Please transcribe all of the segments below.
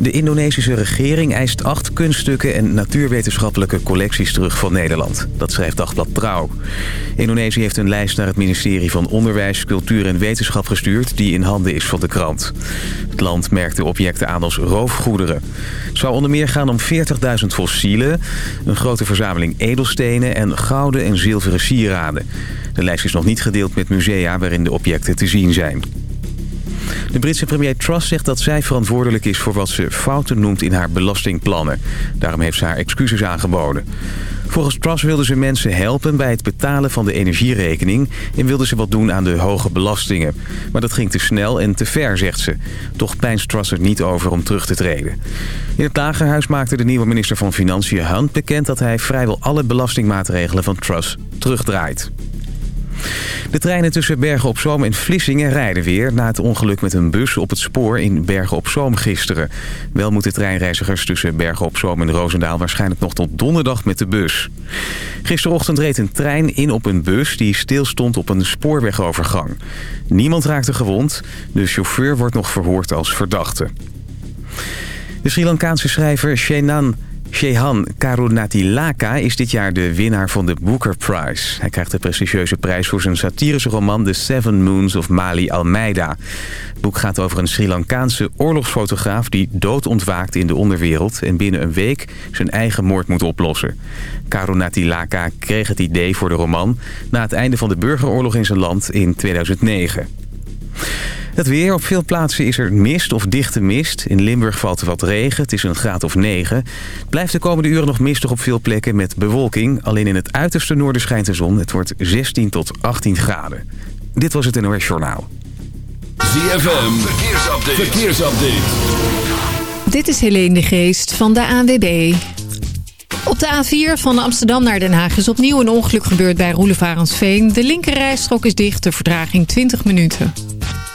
De Indonesische regering eist acht kunststukken en natuurwetenschappelijke collecties terug van Nederland. Dat schrijft Dagblad Trouw. Indonesië heeft een lijst naar het ministerie van Onderwijs, Cultuur en Wetenschap gestuurd... die in handen is van de krant. Het land merkt de objecten aan als roofgoederen. Het zou onder meer gaan om 40.000 fossielen, een grote verzameling edelstenen... en gouden en zilveren sieraden. De lijst is nog niet gedeeld met musea waarin de objecten te zien zijn. De Britse premier Truss zegt dat zij verantwoordelijk is voor wat ze fouten noemt in haar belastingplannen. Daarom heeft ze haar excuses aangeboden. Volgens Truss wilde ze mensen helpen bij het betalen van de energierekening... en wilde ze wat doen aan de hoge belastingen. Maar dat ging te snel en te ver, zegt ze. Toch pijnst Truss er niet over om terug te treden. In het Lagerhuis maakte de nieuwe minister van Financiën Hunt bekend... dat hij vrijwel alle belastingmaatregelen van Truss terugdraait. De treinen tussen Bergen op Zoom en Vlissingen rijden weer... na het ongeluk met een bus op het spoor in Bergen op Zoom gisteren. Wel moeten treinreizigers tussen Bergen op Zoom en Roosendaal... waarschijnlijk nog tot donderdag met de bus. Gisterochtend reed een trein in op een bus die stilstond op een spoorwegovergang. Niemand raakte gewond. De chauffeur wordt nog verhoord als verdachte. De Sri Lankaanse schrijver Shenan Shehan Karunatilaka is dit jaar de winnaar van de Booker Prize. Hij krijgt de prestigieuze prijs voor zijn satirische roman The Seven Moons of Mali Almeida. Het boek gaat over een Sri Lankaanse oorlogsfotograaf die dood ontwaakt in de onderwereld... en binnen een week zijn eigen moord moet oplossen. Karunatilaka kreeg het idee voor de roman na het einde van de burgeroorlog in zijn land in 2009. Het weer. Op veel plaatsen is er mist of dichte mist. In Limburg valt er wat regen. Het is een graad of 9. Het blijft de komende uren nog mistig op veel plekken met bewolking. Alleen in het uiterste noorden schijnt de zon. Het wordt 16 tot 18 graden. Dit was het NOS Journaal. ZFM. Verkeersupdate. Verkeersupdate. Dit is Helene de Geest van de ANWB. Op de A4 van Amsterdam naar Den Haag is opnieuw een ongeluk gebeurd bij Roelevarensveen. De linkerrijstrook is dicht, de vertraging 20 minuten.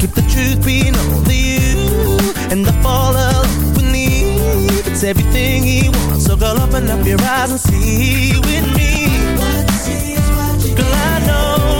keep the truth being only you, and I fall alone with me. It's everything he wants, so girl, open up your eyes and see with me. Girl, I know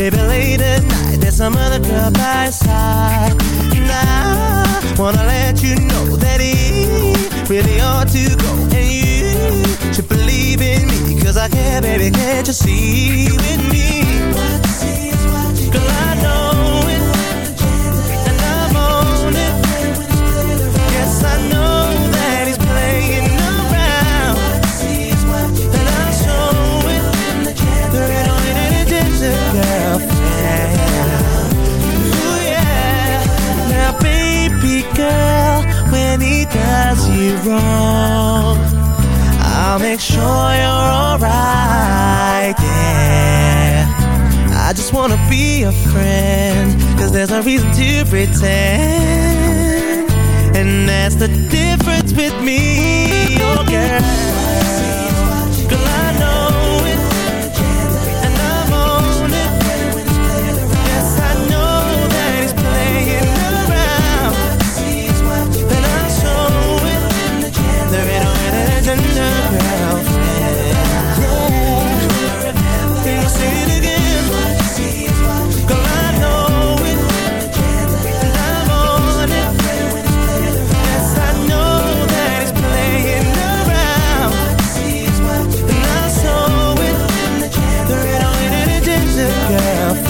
baby, late at night There's some other girl by side. And I wanna let you know that he really ought to go. And you should believe in me Cause I care, baby, can't you see with me does you wrong, I'll make sure you're alright. Yeah. I just wanna be a friend Cause there's no reason to pretend And that's the difference with me, oh girl. music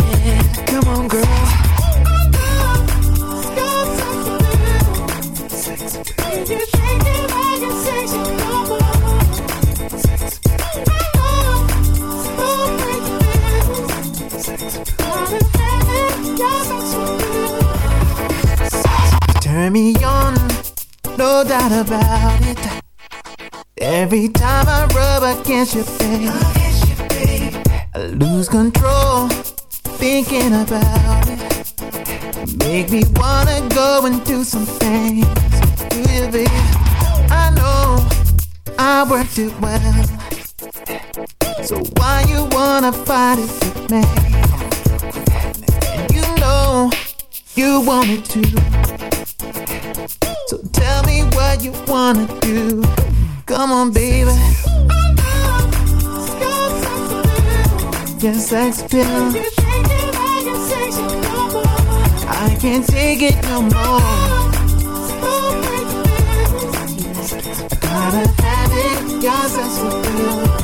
Come on, girl. Turn me on, no doubt about it. Every time I rub against your face your sex appeal. I can't take it no more. I gotta have it, your sex appeal.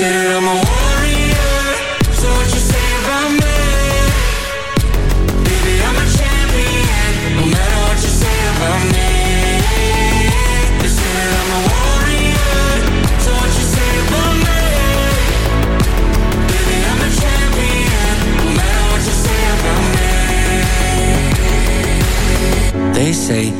say I'm a warrior So what you say about me? Baby, I'm a champion No matter what you say about me They I'm a warrior So what you say about me? Baby, I'm a champion No matter what you say about me They say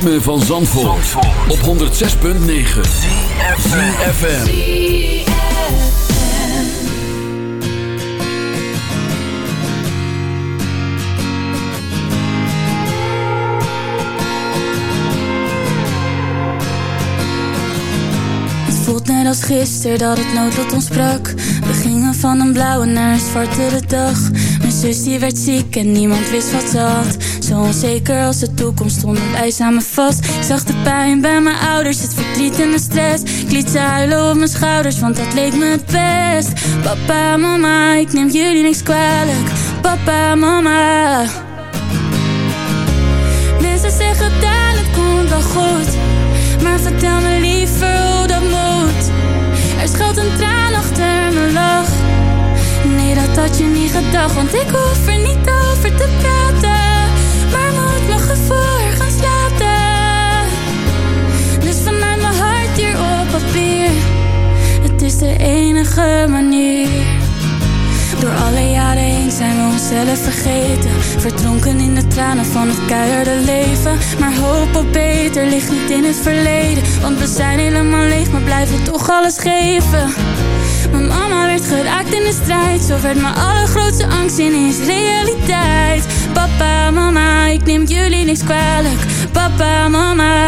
ritme van Zandvoort, op 106.9 CFFM Het voelt net als gisteren dat het noodlot ons We gingen van een blauwe naar een zwartere dag. Mijn zus die werd ziek en niemand wist wat ze had Zo onzeker als de toekomst stonden wij samen vast. Ik zag de pijn bij mijn ouders, het verdriet en de stress. Ik liet ze huilen op mijn schouders, want dat leek me het best. Papa, mama, ik neem jullie niks kwalijk. Papa, mama. Mensen zeggen dat het komt wel goed. Maar vertel me liever hoe dat moet. Er schuilt een traan achter mijn lach. Nee, dat had je niet gedacht Want ik hoef er niet over te praten de enige manier. Door alle jaren heen zijn we onszelf vergeten. Verdronken in de tranen van het keiharde leven. Maar hoop op beter ligt niet in het verleden. Want we zijn helemaal leeg, maar blijven toch alles geven. Mijn mama werd geraakt in de strijd. Zo werd mijn allergrootste angst ineens realiteit. Papa, mama, ik neem jullie niks kwalijk. Papa, mama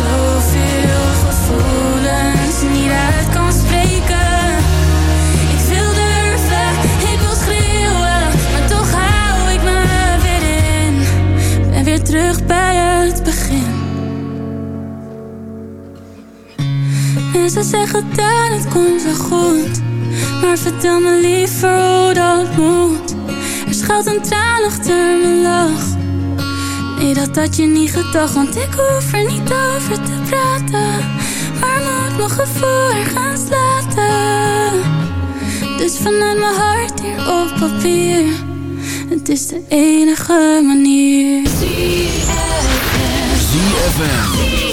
zoveel gevoelens niet uit kan spreken. Ik wil durven, ik wil schreeuwen, maar toch hou ik me weer in. Ben weer terug bij het begin. Mensen zeggen dat het komt wel goed, maar vertel me liever hoe dat moet. Er schuilt een traan achter mijn lach. Nee, dat had je niet gedacht, want ik hoef er niet over te praten. Maar moet mijn gevoel er gaan slaten. Dus vanuit mijn hart hier op papier. Het is de enige manier. ZFM One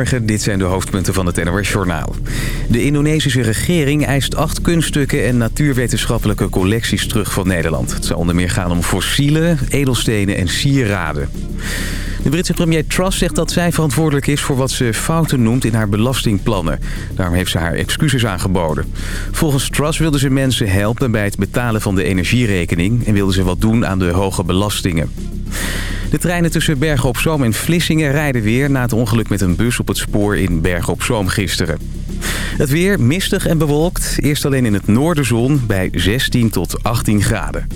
Dit zijn de hoofdpunten van het NOS-journaal. De Indonesische regering eist acht kunststukken en natuurwetenschappelijke collecties terug van Nederland. Het zal onder meer gaan om fossielen, edelstenen en sieraden. De Britse premier Truss zegt dat zij verantwoordelijk is voor wat ze fouten noemt in haar belastingplannen. Daarom heeft ze haar excuses aangeboden. Volgens Truss wilde ze mensen helpen bij het betalen van de energierekening... en wilde ze wat doen aan de hoge belastingen. De treinen tussen Bergen op Zoom en Vlissingen rijden weer... na het ongeluk met een bus op het spoor in Bergen op Zoom gisteren. Het weer mistig en bewolkt. Eerst alleen in het noorden zon bij 16 tot 18 graden.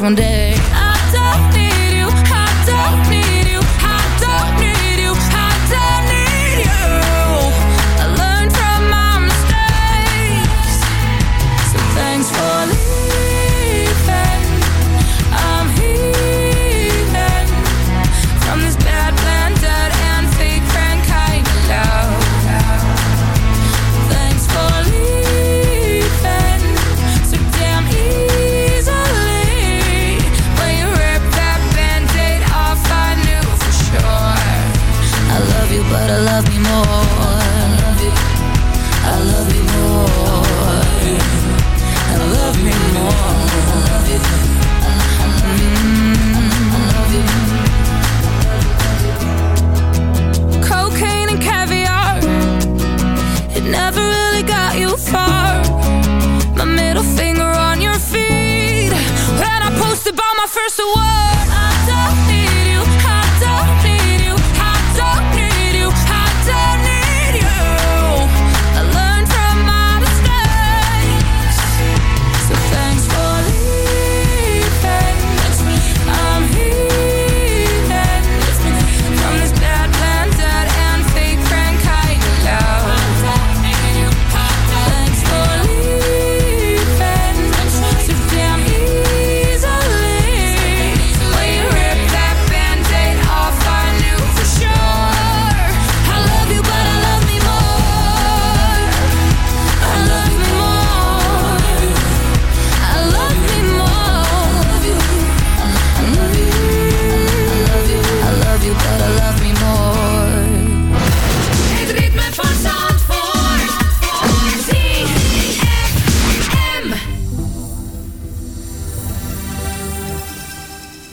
one day.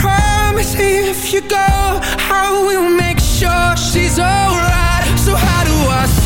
promise if you go, I will make sure she's alright. So how do I?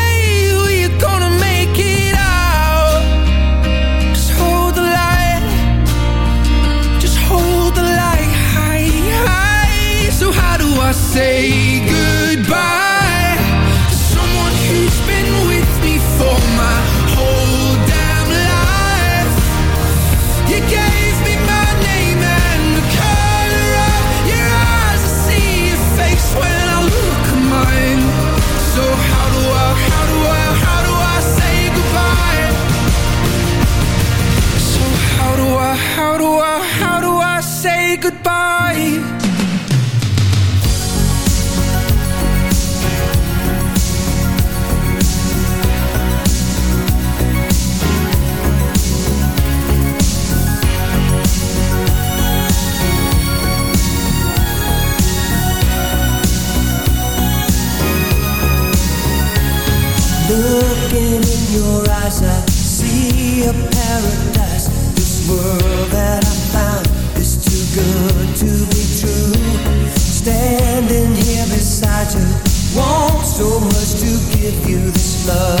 love.